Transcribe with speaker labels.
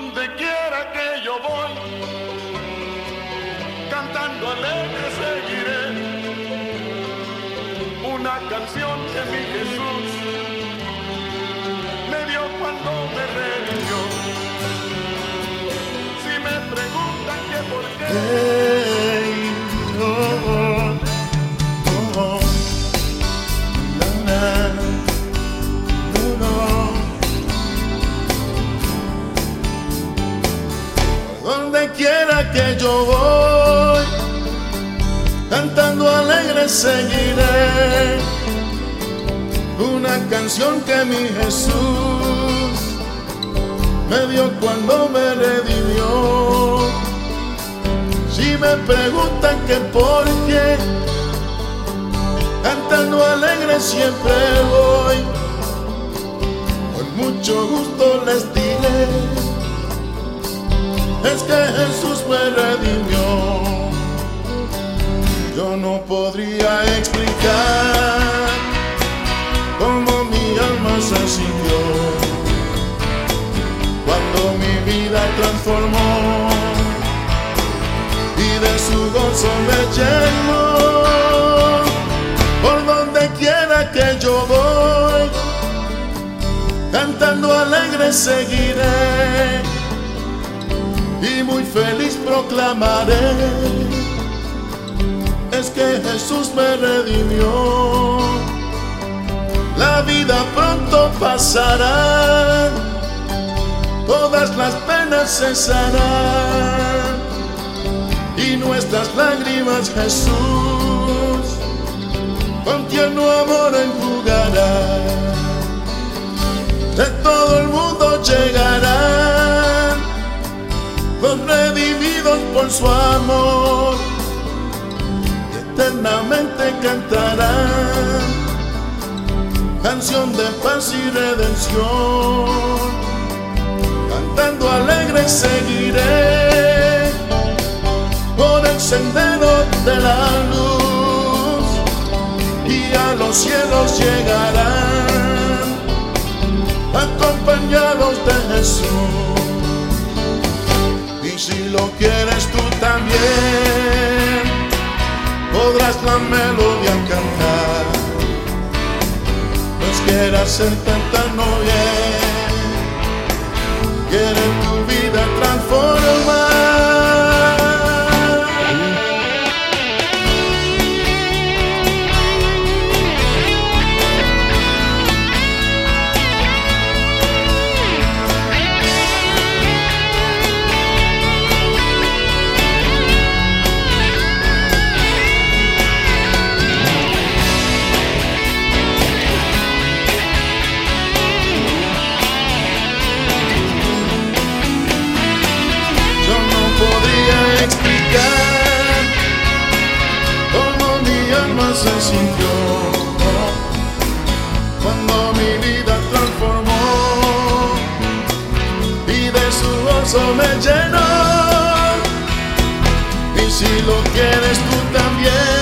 Speaker 1: quiera que yo voy, cantando alegre seguiré una canción que mi Jesús me dio cuando me redimió. Si me preguntan que por qué.
Speaker 2: Que yo voy, cantando alegre seguiré una canción que mi Jesús me dio cuando me redimió. Si me preguntan que por qué, cantando alegre siempre voy, con mucho gusto les diré, es que Jesús me redimió. Yo no podría explicar cómo mi alma se sintió cuando mi vida transformó y de su gozo me llenó. Por donde quiera que yo voy, cantando alegre seguiré y muy feliz proclamaré. Es que Jesús me redimió. La vida pronto pasará, todas las penas cesarán y nuestras lágrimas Jesús con tierno amor enjugará. Su amor eternamente cantarán canción de paz y redención. Cantando alegre seguiré por el sendero de la luz y a los cielos llegarán acompañados de Jesús. Y si lo quieres la melodía cantar. Pues quieras ser tan bien, quiere se sintió cuando mi vida transformó y de su gozo me llenó. Y si lo quieres tú también,